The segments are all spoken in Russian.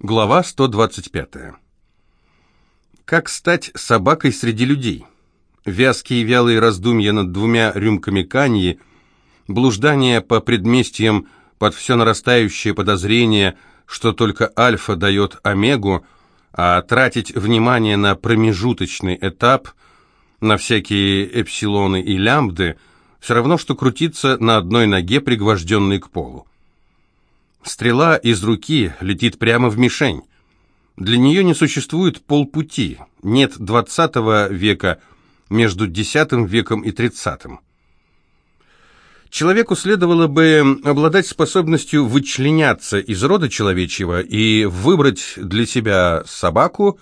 Глава 125. Как стать собакой среди людей? Вязкие вялые раздумья над двумя рюмками каньи, блуждание по предместьям под все нарастающее подозрение, что только альфа дает омегу, а тратить внимание на промежуточный этап, на всякие эпсилоны и лямбды, все равно, что крутиться на одной ноге, пригвожденной к полу. Стрела из руки летит прямо в мишень. Для нее не существует полпути, нет двадцатого века между десятым веком и тридцатым. Человеку следовало бы обладать способностью вычленяться из рода человечьего и выбрать для себя собаку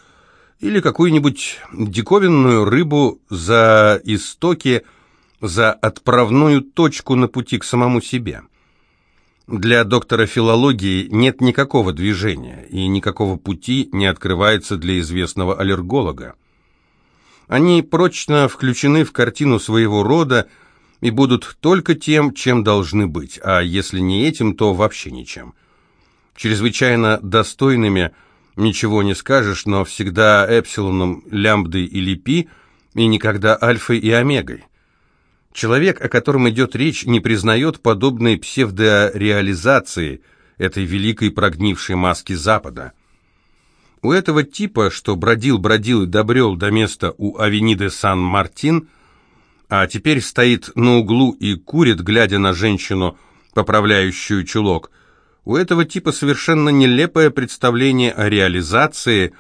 или какую-нибудь диковинную рыбу за истоки, за отправную точку на пути к самому себе. Для доктора филологии нет никакого движения, и никакого пути не открывается для известного аллерголога. Они прочно включены в картину своего рода и будут только тем, чем должны быть, а если не этим, то вообще ничем. Чрезвычайно достойными ничего не скажешь, но всегда эпсилоном, лямбдой или пи, и никогда альфой и омегой. Человек, о котором идет речь, не признает подобной псевдореализации этой великой прогнившей маски Запада. У этого типа, что бродил-бродил и добрел до места у Авениды Сан-Мартин, а теперь стоит на углу и курит, глядя на женщину, поправляющую чулок, у этого типа совершенно нелепое представление о реализации,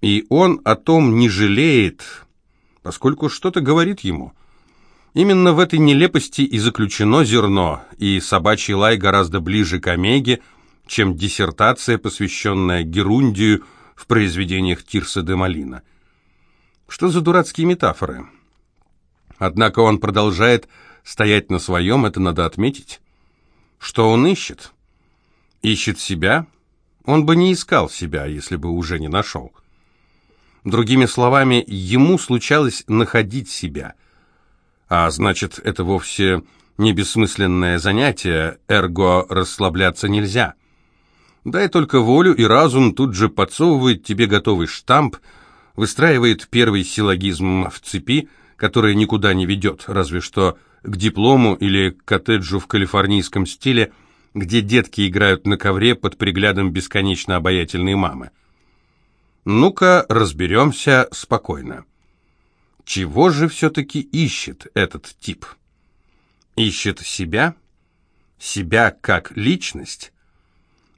и он о том не жалеет, поскольку что-то говорит ему – Именно в этой нелепости и заключено зерно, и собачий лай гораздо ближе к Омеге, чем диссертация, посвященная Герундию в произведениях Тирса де Малина. Что за дурацкие метафоры? Однако он продолжает стоять на своем, это надо отметить. Что он ищет? Ищет себя? Он бы не искал себя, если бы уже не нашел. Другими словами, ему случалось находить себя – а значит, это вовсе не бессмысленное занятие, эрго расслабляться нельзя. Дай только волю, и разум тут же подсовывает тебе готовый штамп, выстраивает первый силлогизм в цепи, которая никуда не ведет, разве что к диплому или к коттеджу в калифорнийском стиле, где детки играют на ковре под приглядом бесконечно обаятельной мамы. Ну-ка, разберемся спокойно. Чего же все-таки ищет этот тип? Ищет себя? Себя как личность?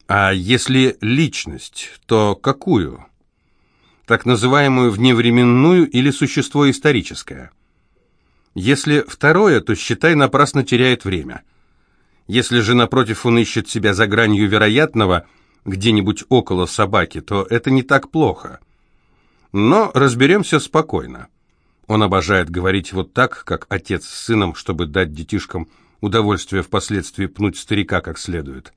А если личность, то какую? Так называемую вневременную или существо историческое? Если второе, то, считай, напрасно теряет время. Если же, напротив, он ищет себя за гранью вероятного, где-нибудь около собаки, то это не так плохо. Но разберемся спокойно. Он обожает говорить вот так, как отец с сыном, чтобы дать детишкам удовольствие впоследствии пнуть старика как следует.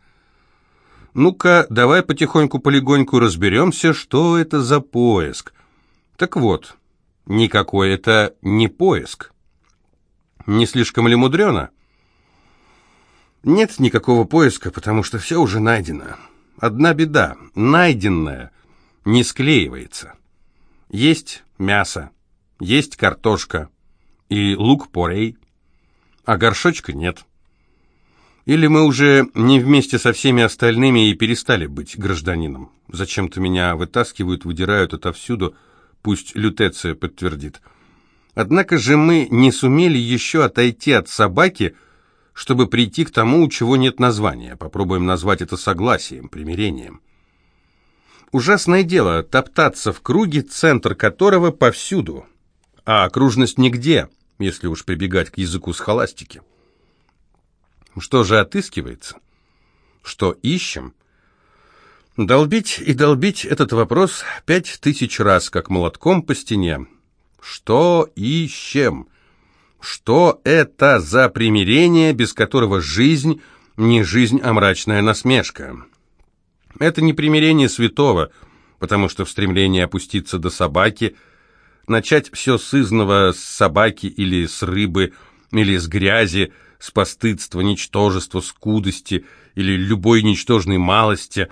Ну-ка, давай потихоньку-полегоньку разберемся, что это за поиск. Так вот, никакой это не поиск. Не слишком ли мудрено? Нет никакого поиска, потому что все уже найдено. Одна беда, найденное не склеивается. Есть мясо, есть картошка и лук-порей, а горшочка нет. Или мы уже не вместе со всеми остальными и перестали быть гражданином? Зачем-то меня вытаскивают, выдирают отовсюду, пусть Лютеция подтвердит. Однако же мы не сумели еще отойти от собаки, чтобы прийти к тому, у чего нет названия. Попробуем назвать это согласием, примирением. Ужасное дело топтаться в круге, центр которого повсюду – а окружность нигде, если уж прибегать к языку схоластики. Что же отыскивается? Что ищем? Долбить и долбить этот вопрос пять тысяч раз, как молотком по стене. Что ищем? Что это за примирение, без которого жизнь не жизнь, а мрачная насмешка? Это не примирение святого, потому что в стремлении опуститься до собаки – начать все с изного, с собаки или с рыбы, или с грязи, с постыдства, ничтожества, скудости или любой ничтожной малости,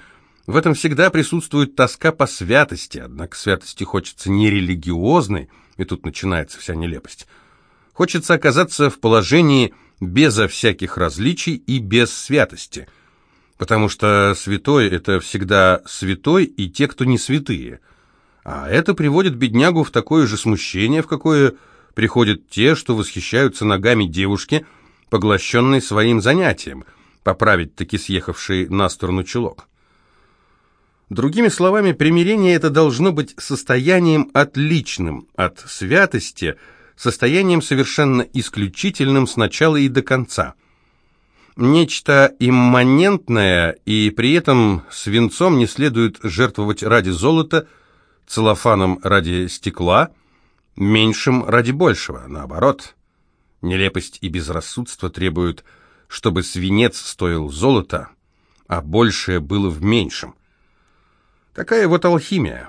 В этом всегда присутствует тоска по святости, однако святости хочется не религиозной, и тут начинается вся нелепость. Хочется оказаться в положении безо всяких различий и без святости, потому что святой – это всегда святой и те, кто не святые. А это приводит беднягу в такое же смущение, в какое приходят те, что восхищаются ногами девушки, поглощенной своим занятием, поправить таки съехавший на сторону чулок. Другими словами, примирение это должно быть состоянием отличным от святости, состоянием совершенно исключительным с начала и до конца. Нечто имманентное, и при этом свинцом не следует жертвовать ради золота, целлофаном ради стекла, меньшим ради большего, наоборот. Нелепость и безрассудство требуют, чтобы свинец стоил золота, а большее было в меньшем – Такая вот алхимия,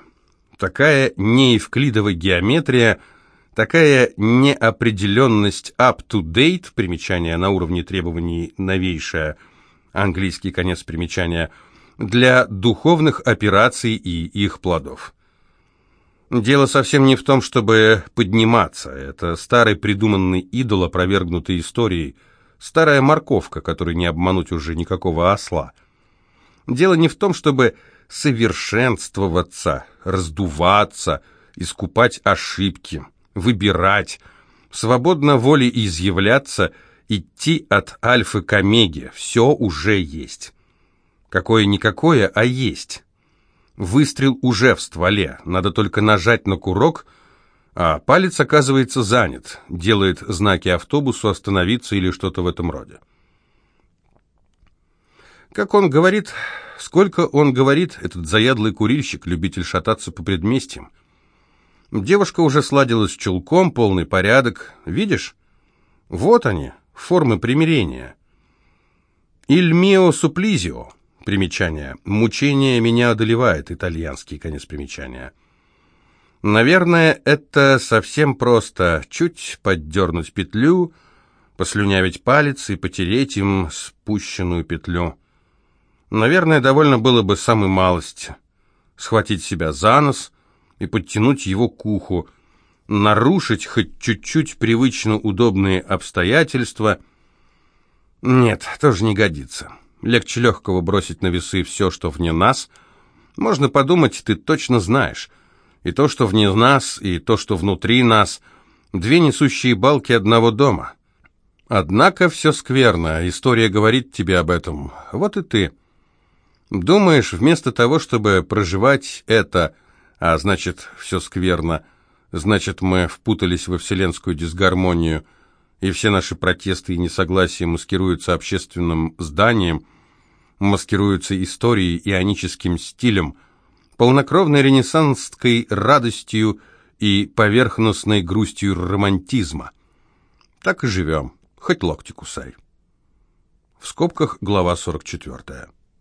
такая неевклидовая геометрия, такая неопределенность up-to-date, примечание на уровне требований новейшее, английский конец примечания, для духовных операций и их плодов. Дело совсем не в том, чтобы подниматься. Это старый придуманный идол, опровергнутый историей, старая морковка, которой не обмануть уже никакого осла. Дело не в том, чтобы совершенствоваться, раздуваться, искупать ошибки, выбирать, свободно волей изъявляться, идти от альфы к омеге. Все уже есть. Какое-никакое, а есть. Выстрел уже в стволе, надо только нажать на курок, а палец оказывается занят, делает знаки автобусу остановиться или что-то в этом роде. Как он говорит, Сколько он говорит, этот заядлый курильщик, любитель шататься по предместьям. Девушка уже сладилась с чулком, полный порядок. Видишь? Вот они, формы примирения. «Il mio supplizio» примечание. «Мучение меня одолевает» итальянский конец примечания. Наверное, это совсем просто. Чуть поддернуть петлю, послюнявить палец и потереть им спущенную петлю. Наверное, довольно было бы самой малости. Схватить себя за нос и подтянуть его к уху, нарушить хоть чуть-чуть привычно удобные обстоятельства. Нет, тоже не годится. Легче легкого бросить на весы все, что вне нас. Можно подумать, ты точно знаешь. И то, что вне нас, и то, что внутри нас. Две несущие балки одного дома. Однако все скверно, история говорит тебе об этом. Вот и ты. Думаешь, вместо того, чтобы проживать это, а значит, все скверно, значит, мы впутались во вселенскую дисгармонию, и все наши протесты и несогласия маскируются общественным зданием, маскируются историей ионическим стилем, полнокровной ренессансской радостью и поверхностной грустью романтизма. Так и живем, хоть локти кусай. В скобках глава 44.